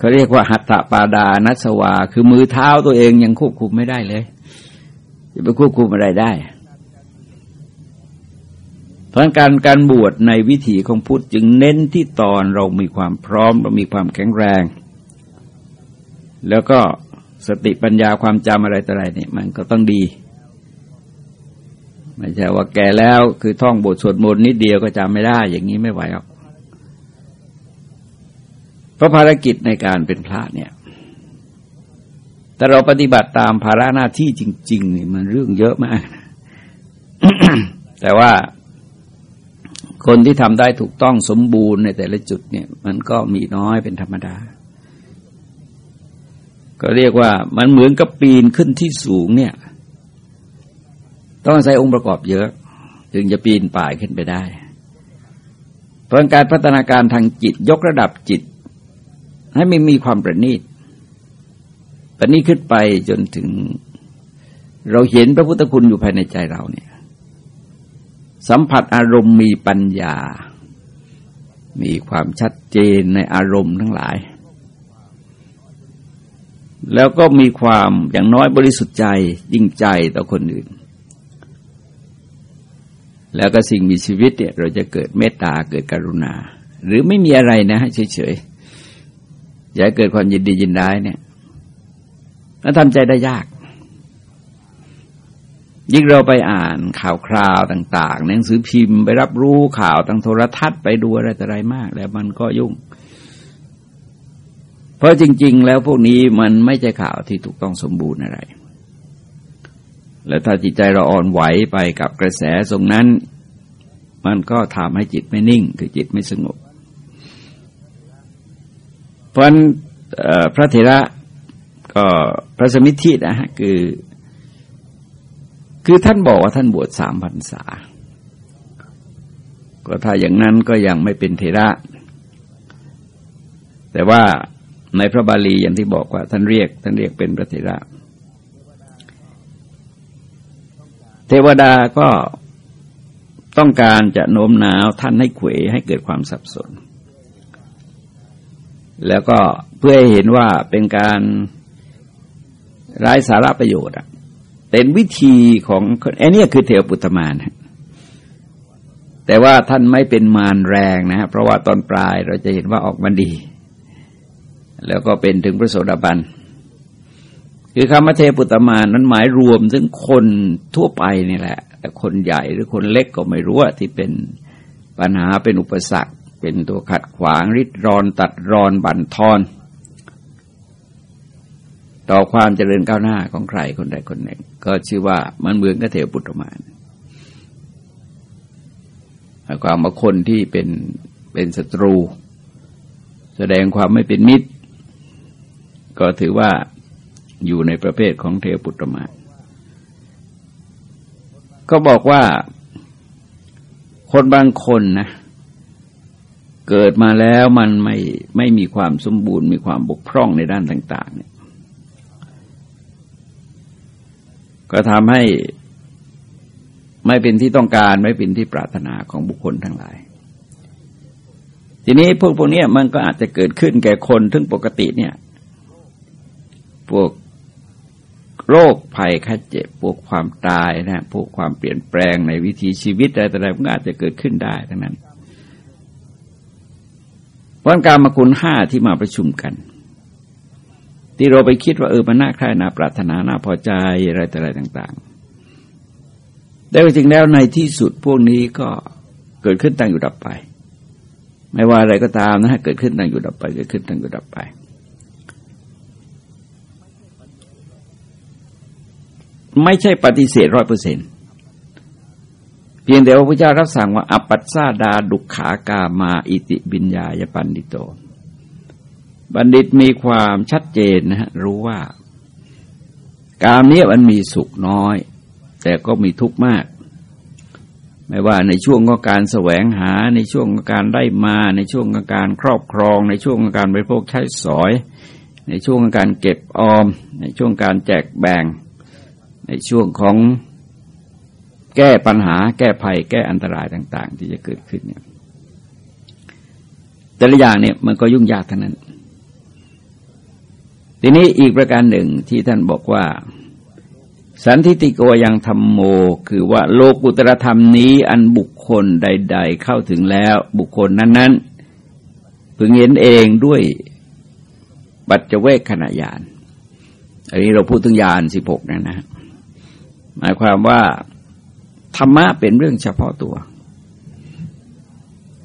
เขาเรียกว่าหัตถปาดานัสวา คือมือเท้าตัวเองยังควบคุมไม่ได้เลยจะไปควบคุมอะไรได้ เพราะการการบวชในวิถีของพุทธจึงเน้นที่ตอนเรามีความพร้อม เรามีความแข็งแรง แล้วก็สติปัญญาความจำอะไรต่ออะไรเนี่ยมันก็ต้องดีไม่ใช่ว่าแก่แล้วคือท่องบทสวดมนต์นิดเดียวก็จำไม่ได้ อย่างนี้ไม่ไหวหรอก เพราะภารกิจในการเป็นพระเนี่ย แต่เราปฏิบัติตามภาระหน้าที่จริง ๆ นี่มันเรื่องเยอะมาก แต่ว่าคนที่ทำได้ถูกต้องสมบูรณ์ในแต่ละจุดเนี่ย มันก็มีน้อยเป็นธรรมดา ก็เรียกว่ามันเหมือนกับปีนขึ้นที่สูงเนี่ย ต้องอาศัยองค์ประกอบเยอะ ถึงจะปีนป่ายขึ้นไปได้เพราะการพัฒนาการทางจิตยกระดับจิต ให้ไม่มีความประณีตประณีตขึ้นไปจนถึง เราเห็นพระพุทธคุณอยู่ภายในใจเราเนี่ย สัมผัสอารมณ์มีปัญญา มีความชัดเจนในอารมณ์ทั้งหลาย แล้วก็มีความอย่างน้อยบริสุทธิ์ใจยิ่งใจต่อคนอื่น แล้วก็สิ่งมีชีวิตเนี่ย เราจะเกิดเมตตาเกิดกรุณา หรือไม่มีอะไรนะเฉยๆ อย่าเกิดความยินดียินได้เนี่ยแล้วทำใจได้ยาก ยิ่งเราไปอ่านข่าวคราวต่างๆหนังสือพิมพ์ไปรับรู้ข่าวทางโทรทัศน์ไปดูอะไรต่อะไรมาก แล้วมันก็ยุ่ง เพราะจริง ๆ แล้วพวกนี้มันไม่ใช่ข่าวที่ถูกต้องสมบูรณ์อะไร แล้วถ้าจิตใจเราอ่อนไหวไปกับกระแสตรงนั้น มันก็ทำให้จิตไม่นิ่ง คือจิตไม่สงบ เพราะพระเถระก็พระสมิทธินะฮะคือ คือท่านบอกว่าท่านบวชสามพรรษา ก็ถ้าอย่างนั้นก็ยังไม่เป็นเทระ แต่ว่าในพระบาลีอย่างที่บอกว่า ท่านเรียก ท่านเรียกเป็นพระเทระ เทวดาก็ต้องการจะโน้มน้าวท่านให้เขวให้เกิดความสับสน แล้วก็เพื่อให้เห็นว่าเป็นการไร้สาระประโยชน์อะเป็นวิธีของไอ้นี่คือเทวปุตตมานแต่ว่าท่านไม่เป็นมารแรงนะเพราะว่าตอนปลายเราจะเห็นว่าออกมาดี แล้วก็เป็นถึงพระโสดาบันคือคำว่าเทปุตมานนั้นหมายรวมถึงคนทั่วไปนี่แหละ แต่คนใหญ่หรือคนเล็กก็ไม่รู้ที่เป็นปัญหาเป็นอุปสรรค เป็นตัวขัดขวางริดรอนตัดรอนบั่นทอน ต่อความเจริญก้าวหน้าของใครคนใดคนหนึ่ง ก็ชื่อว่ามันเหมือนกับเทวปุตตมานความมาคนที่เป็นเป็นศัตรู แสดงความไม่เป็นมิตร ก็ถือว่าอยู่ในประเภทของเทวปุตตมานก็บอกว่า คนบางคนนะ เกิดมาแล้วมันไม่ไม่มีความสมบูรณ์ มีความบกพร่องในด้านต่าง ๆ เนี่ย ก็ทำให้ไม่เป็นที่ต้องการไม่เป็นที่ปรารถนาของบุคคลทั้งหลาย ทีนี้พวกพวกนี้มันก็อาจจะเกิดขึ้นแก่คนทึ่งปกติเนี่ย พวกโรคภัยคัดเจ็บพวกความตายนะพวกความเปลี่ยนแปลงในวิถีชีวิตอะไรต่างๆมันอาจจะเกิดขึ้นได้ทั้งนั้น เพราะการมาคุณห้าที่มาประชุมกัน ที่เราไปคิดว่าเออมันน่าใคร่น่าปรารถนาน่าพอใจอะไรแต่อะไรต่างๆแต่จริงแล้วในที่สุดพวกนี้ก็เกิดขึ้นตั้งอยู่ดับไป ไม่ว่าอะไรก็ตามนะฮะเกิดขึ้นตั้งอยู่ดับไป เกิดขึ้นตั้งอยู่ดับไปไม่ใช่ปฏิเสธร้อยเปอร์เซ็นเพียงแต่ว่าพระเจ้ารับสั่งว่า อปัสซาดาดุขากามาอิติบิญญายปันดิโต บัณฑิตมีความชัดเจนนะฮะรู้ว่า การนี้มันมีสุขน้อย แต่ก็มีทุกข์มาก ไม่ว่าในช่วงของการแสวงหาในช่วงของการได้มาในช่วงของการครอบครอง ในช่วงของการบริโภคใช้สอย ในช่วงของการเก็บออม ในช่วงการแจกแบ่ง ในช่วงของ แก้ปัญหา แก้ภัย แก้อันตรายต่าง ๆ ที่จะเกิดขึ้นเนี่ยแต่ละอย่างเนี่ยมันก็ยุ่งยากทั้งนั้น ทีนี้อีกประการหนึ่งที่ท่านบอกว่า สันทิติโกยังธรรมโม คือว่าโลกุตรธรรมนี้อันบุคคลใด ๆ เข้าถึงแล้วบุคคลนั้น ๆ พึงเห็นเองด้วยปัจเจเวกขณะยานอันนี้เราพูดถึงยานสิบหกนะนะ หมายความว่า ธรรมะเป็นเรื่องเฉพาะตัว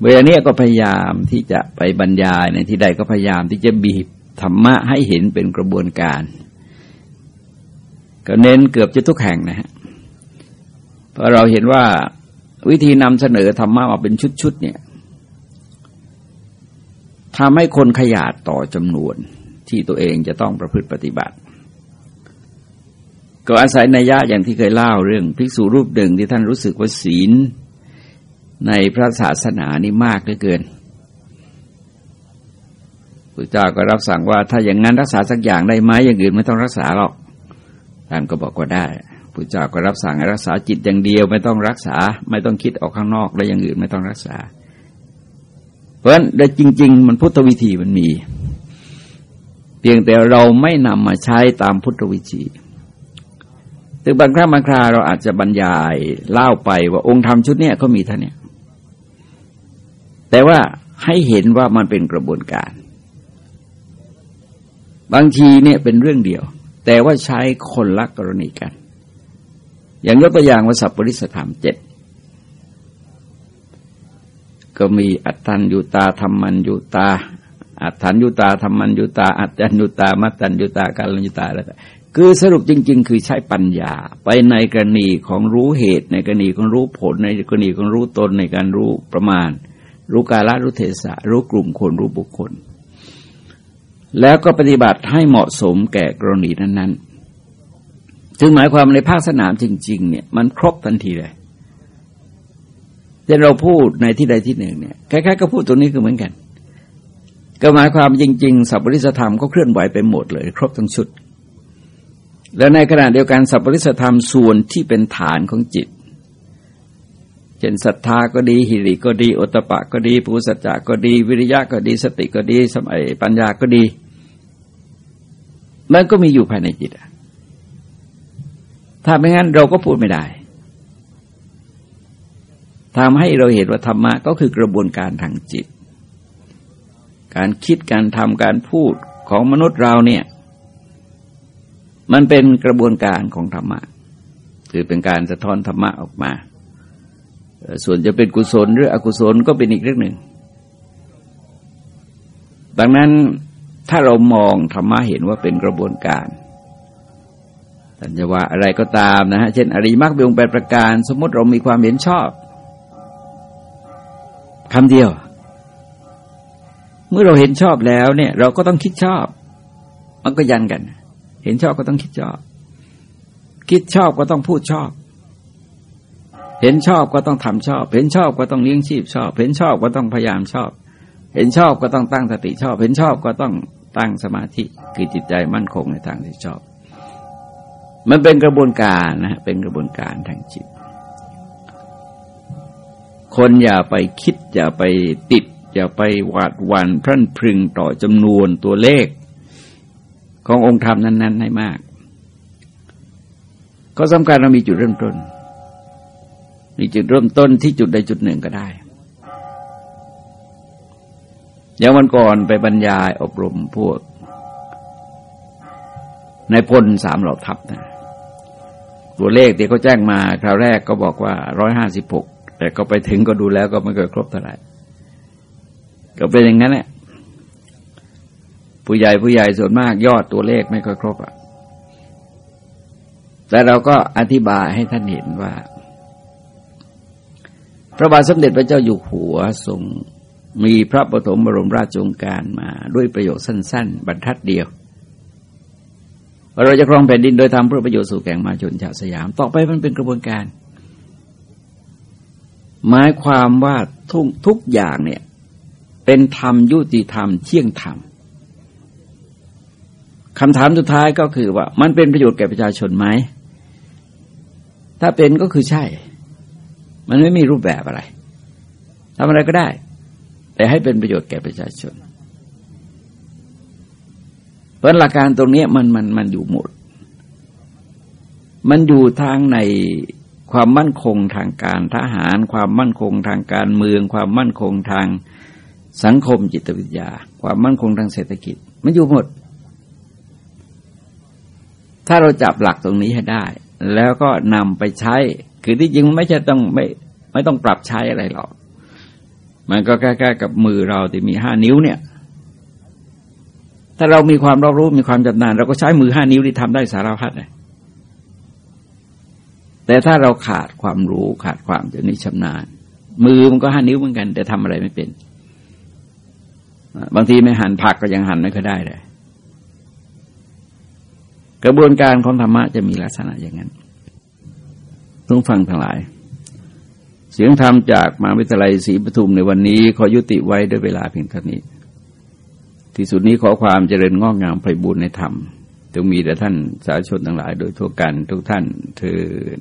เวลานี้ก็พยายามที่จะไปบรรยายในที่ใดก็พยายามที่จะบีบธรรมะให้เห็นเป็นกระบวนการ ก็เน้นเกือบจะทุกแห่งนะฮะเพราะเราเห็นว่าวิธีนำเสนอธรรมะมาเป็นชุดๆเนี่ยทำให้คนขยาดต่อจำนวนที่ตัวเองจะต้องประพฤติปฏิบัติ ก็อาศัยนัยยะอย่างที่เคยเล่าเรื่องภิกษุรูปหนึ่งที่ท่านรู้สึกว่าศีล ในพระศาสนานี่มากเหลือเกินพระเจ้าก็รับสั่งว่าถ้าอย่างนั้นรักษาสักอย่างได้ไหมอย่างอื่นไม่ต้องรักษาหรอกท่านก็บอกว่าได้พระเจ้าก็รับสั่งให้รักษาจิตอย่างเดียวไม่ต้องรักษา ไม่ต้องคิดออกข้างนอกและอย่างอื่นไม่ต้องรักษา เพราะฉะนั้นจริง ๆ มันพุทธวิธีมันมี เพียงแต่เราไม่นำมาใช้ตามพุทธวิธี ถึงบางครั้งบางคราเราอาจจะบรรยายเล่าไปว่าองค์ธรรมชุดเนี้เขามีท่านเนี่ยแต่ว่าให้เห็นว่ามันเป็นกระบวนการ บางทีเนี่ยเป็นเรื่องเดียว แต่ว่าใช้คนละกรณีกัน อย่างยกตัวอย่างว่าสัพปริสธรรมเจ็ดก็มีอัตตัญยุตาธรรมัญยุตาอัตถัญยุตาธรรมัญยุตา อัตตัญยุตา มัตตัญยุตากาลยุตาแล้ว คือสรุปจริง ๆ คือใช้ปัญญา ไปในกรณีของรู้เหตุ ในกรณีของรู้ผล ในกรณีของรู้ตนในการรู้ประมาณ รู้กาลรู้เทศะ รู้กลุ่มคนรู้บุคคล แล้วก็ปฏิบัติให้เหมาะสมแก่กรณีนั้นๆถึงหมายความในภาคสนามจริง ๆ เนี่ยมันครบทันทีเลยแต่เราพูดในที่ใดที่หนึ่งเนี่ยคล้ายๆก็พูดตรงนี้ก็เหมือนกัน ก็หมายความจริง ๆสัพพริสธรรมก็เคลื่อนไหวไปหมดเลย ครบทั้งชุด แล้วในขณะเดียวกันสัพพริสธรรมส่วนที่เป็นฐานของจิต เช่นศรัทธาก็ดีหิริก็ดีอตปะก็ดีภูสัจจะก็ดี วิริยะก็ดีสติก็ดีสมัยปัญญาก็ดี มันก็มีอยู่ภายในจิตถ้าไม่งั้นเราก็พูดไม่ได้ทำให้เราเห็นว่าธรรมะก็คือกระบวนการทางจิต การคิดการทำการพูดของมนุษย์เราเนี่ย มันเป็นกระบวนการของธรรมะ คือเป็นการสะท้อนธรรมะออกมา ส่วนจะเป็นกุศลหรืออกุศลก็เป็นอีกเรื่องหนึ่ง ดังนั้นถ้าเรามองธรรมะเห็นว่าเป็นกระบวนการสัญญาว่าอะไรก็ตามนะฮะ เช่น อริมักเบียงแปดประการ สมมติเรามีความเห็นชอบคำเดียว เมื่อเราเห็นชอบแล้วเนี่ย เราก็ต้องคิดชอบ มันก็ยันกัน เห็นชอบก็ต้องคิดชอบ คิดชอบก็ต้องพูดชอบ เห็นชอบก็ต้องทำชอบ เห็นชอบก็ต้องเลี้ยงชีพชอบ เห็นชอบก็ต้องพยายามชอบ เห็นชอบก็ต้องตั้งสติชอบ เห็นชอบก็ต้องตั้งสมาธิคือจิตใจมั่นคงในทางที่ชอบ มันเป็นกระบวนการนะ เป็นกระบวนการทางจิต คนอย่าไปคิดอย่าไปติดอย่าไปหวาดหวั่นพรั่นพรึงต่อจำนวนตัวเลข ขององค์ธรรมนั้นๆให้มาก ก็สำคัญเรามีจุดเริ่มต้น มีจุดเริ่มต้นที่จุดใดจุดหนึ่งก็ได้อย่างวันก่อนไปบรรยายอบรมพวกในพลสามเหล่าทัพนะตัวเลขที่เขาแจ้งมาคราวแรกก็บอกว่าร้อยห้าสิบหกแต่ก็ไปถึงก็ดูแล้วก็ไม่เคยครบเท่าไหร่ก็เป็นอย่างนั้นแหละ ผู้ใหญ่ผู้ใหญ่ส่วนมากยอดตัวเลขไม่ค่อยครบอะแต่เราก็อธิบายให้ท่านเห็นว่า พระบาทสมเด็จพระเจ้าอยู่หัวทรงมีพระปฐมบรมราชโองการมาด้วยประโยชน์สั้น ๆ บรรทัดเดียวเราจะครองแผ่นดินโดยทำเพื่อประโยชน์สู่แก่งมาชนชาวสยาม ต่อไปมันเป็นกระบวนการ หมายความว่าทุกทุกอย่างเนี่ย เป็นธรรมยุติธรรมเที่ยงธรรม คำถามสุดท้ายก็คือว่า มันเป็นประโยชน์แก่ประชาชนไหม ถ้าเป็นก็คือใช่ มันไม่มีรูปแบบอะไรทำอะไรก็ได้ แต่ให้เป็นประโยชน์แก่ประชาชน เพราะหลักการตรงนี้มันมันมันอยู่หมด มันอยู่ทางในความมั่นคงทางการทหาร ความมั่นคงทางการเมือง ความมั่นคงทางสังคมจิตวิทยา ความมั่นคงทางเศรษฐกิจ มันอยู่หมด ถ้าเราจับหลักตรงนี้ให้ได้ แล้วก็นำไปใช้ คือที่จริงไม่ใช่ต้องไม่ไม่ต้องปรับใช้อะไรหรอก มันก็ใกล้ๆกับมือเราที่มีห้านิ้วเนี่ย ถ้าเรามีความรอบรู้มีความจำนานเราก็ใช้มือห้านิ้วที่ทำได้สารพัดเลยแต่ถ้าเราขาดความรู้ขาดความจนิชำนาญ มือมันก็ห้านิ้วเหมือนกัน แต่ทำอะไรไม่เป็น บางทีไม่หันผักก็ยังหันไม่ค่อยได้เลย กระบวนการของธรรมะจะมีลักษณะอย่างนั้นต้องฟังทั้งหลาย เสียงธรรมจากมหาวิทยาลัยศรีปทุมในวันนี้ขอยุติไว้ด้วยเวลาเพียงเท่านี้ ที่สุดนี้ขอความเจริญงอกงามไปบุญในธรรมจงมีแต่ท่านสาธุชนทั้งหลาย โดยทั่วกันทุกท่านเทิน